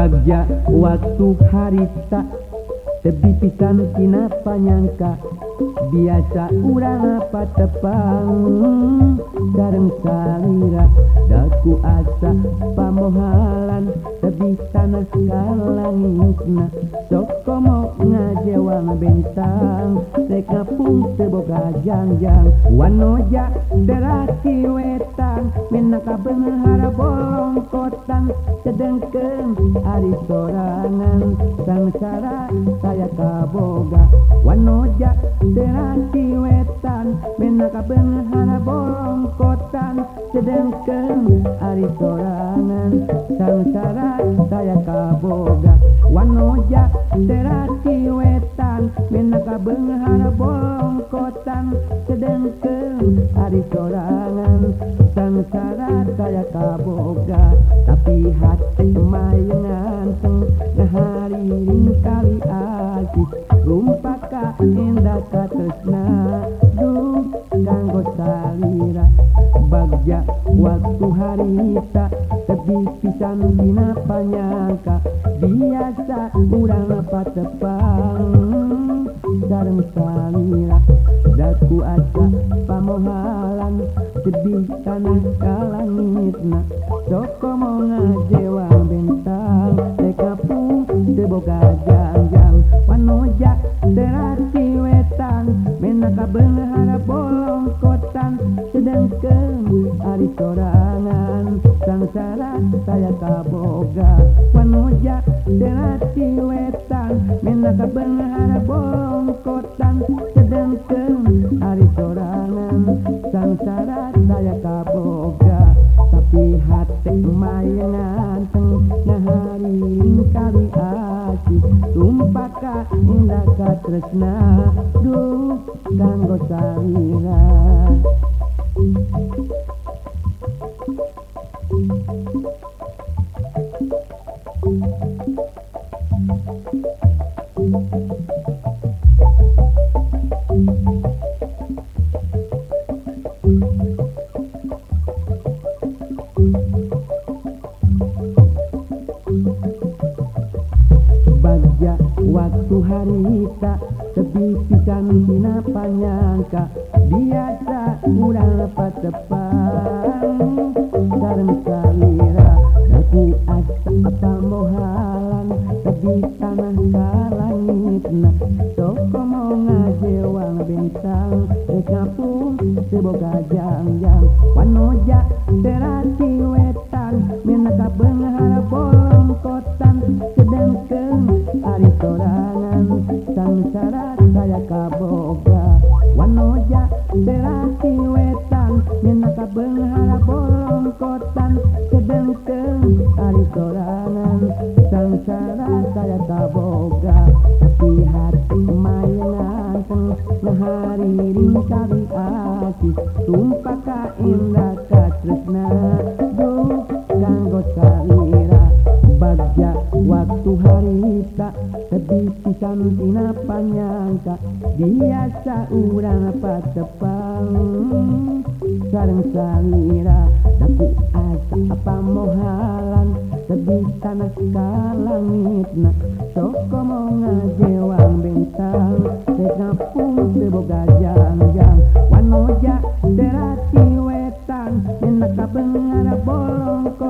bagja waktu harita tepi pisan panyangka. Biasa urang apa tepang bareng salira daku asa pamohalan lebih tanah kalangitna soko mau ngajewang bentang sekapung pun seboga jangjang wanoja deraki wetang menaka benghara bolong kotang sedengkem ari sorangan sangsara saya kaboga. Wanoja deraki wetan menaka benghara bolong kotan. Sedengkem ari sorangan sangsara saya kaboga. Wanoja derati wetan menaka kabenghara bolong kotan sedengkeun ari sorangan sangsara saya kaboga. Tapi hati mayan nganteng ngahariring kali asih rumpaka indah katresna duh. nganggo salira bagja waktu harita tepi pisan dina panyangka biasa urang apa tepang? sarang salira daku asa pamohalan sedih tanah kalangitna soko mau ngajewang bentang tekapung teboga jangjang. Wanoja derati wetan menaka benghara bolong kotan. Sedangkan ari sorangan sangsara saya kaboga wanoja derati wetan minta penghara bongkotan sedangkan hari sorangan sangsara saya kaboga. Tapi hati mainan tengah hari kali aci tumpaka indah katresna duh kanggo sarira sengaja waktu harita tepisan pinapanyangka biasa kurang dapat tepangkawira tapi apa mohalan tepi tanah salangitna toko mau ngajewang bintang deka pun seboga jangjang. Panoja teratiung berasi wetan nyenaka benghara bolong kotan sedengkeng ari sorangan sangsara saya taboga tapi hati mayangan nah hari ringkabi aki tumpah kaindah cerita tepi pisan tina panyangka biasa urang patepang sareng salira tapi asa apa mohalan tepi tanah kalangitna toko mau ngajewang bentang sekapung seboga janggang wanoja derati wetan enak kapengar bolongko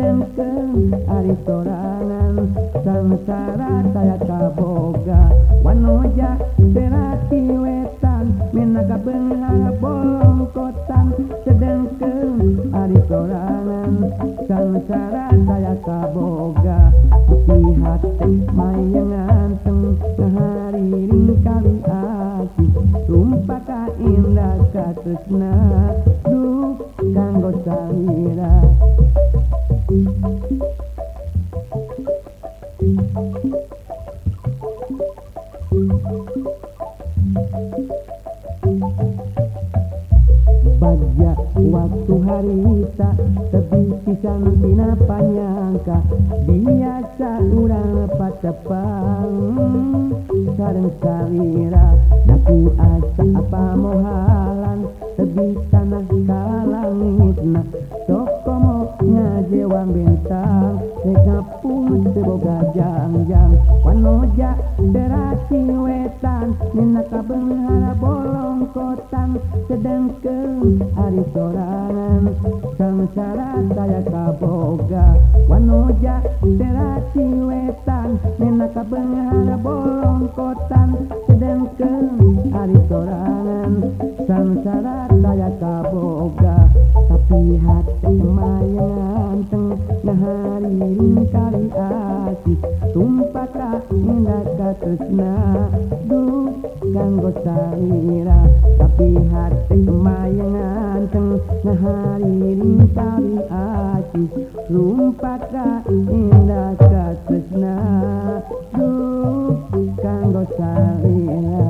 dengkeng ari sorangan sangsara saya kaboga wanoja terati wetan minaka benghara bolong kotan sedengkeng ari sorangan sangsara saya kaboga putih hati mayangan teng sehari kami aki rumpah indah katresna duk kanggo salira Baja waktu harita tebi pisan tina panyangka biasa urang patepang sareng salira daku asa apa mohalan. Tebi tanah kalangitna soko ngajiwang bintang sikap boga jangjang wanoja derasi wetan. Nina benghara bolong kotang. Sedang ke hari sorangan. Samsara saya kaboga. Wanoja derasi wetan. Nina benghara bolong kotang. Sedang ke hari sorangan. Samsara saya kaboga. Tapi hati mayang tengah hari kali kasih. Tumpaklah tindak tersna duh ganggu saira tapi hati kemayang anteng ngahari rintari aci tumpaklah tindak tersna duh ganggu saira